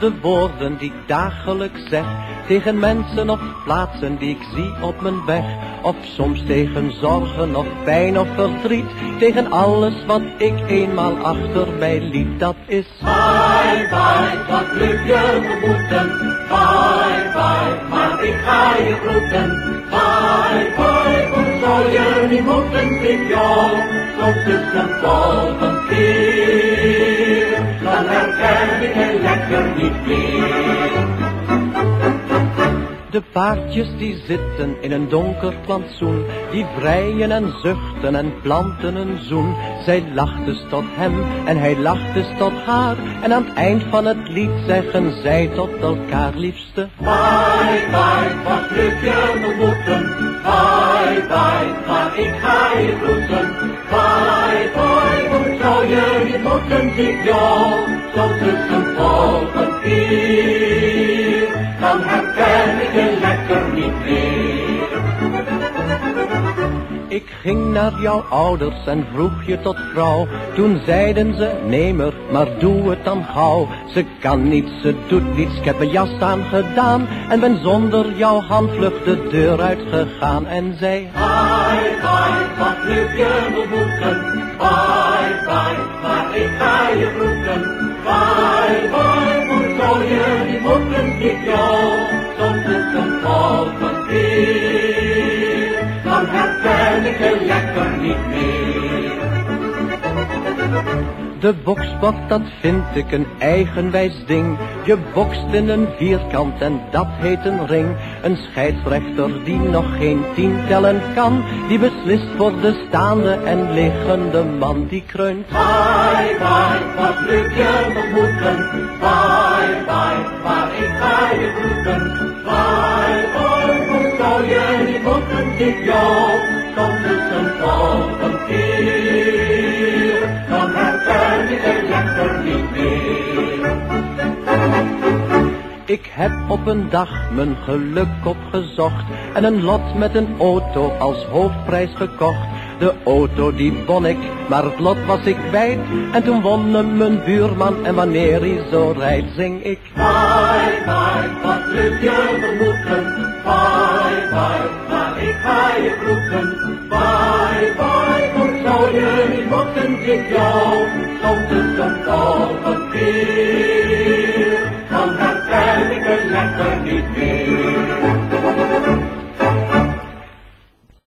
de woorden die ik dagelijks zeg. Tegen mensen of plaatsen die ik zie op mijn weg. Of soms tegen zorgen of pijn of verdriet. Tegen alles wat ik eenmaal achter mij liet. Dat is Bye bye, wat lukt je gemoeten Bye bye, maar ik ga je groeten. Bye bye, hoe zou je niet moeten Ik jou, soms is De paardjes die zitten in een donker plantsoen, die vrijen en zuchten en planten een zoen. Zij lacht dus tot hem en hij lacht dus tot haar. En aan het eind van het lied zeggen zij tot elkaar liefste. Bye bye, wat lukt je me moeten Bye bye, maar ik ga je groeten Bye bye, hoe zou je niet moeten Ik jou, zo tussen volgend keer Ik ging naar jouw ouders en vroeg je tot vrouw. Toen zeiden ze, neem er, maar doe het dan gauw. Ze kan niets, ze doet niets, ik heb mijn jas aangedaan. En ben zonder jouw hand vlug de deur uitgegaan en zei... Bye bye, wat lukt je me moeten Bye bye, maar ik ga je groeten Bye lekker niet meer De boksbok, dat vind ik een eigenwijs ding. Je bokst in een vierkant en dat heet een ring. Een scheidsrechter die nog geen tien tellen kan. Die beslist voor de staande en liggende man die kreunt. Bye bye, wat lukt je me moeten Bye bye, maar ik ga je groeten Bye bye, hoe zou je niet moeten Ik jou, Ik heb op een dag mijn geluk opgezocht en een lot met een auto als hoofdprijs gekocht. De auto die won ik, maar het lot was ik kwijt. En toen wonnen mijn buurman en wanneer hij zo rijdt, zing ik. Bye bye, wat lukt je me moeten Bye bye, maar ik ga je groeten Bye bye, hoe zou je niet moeten Ik jou, is een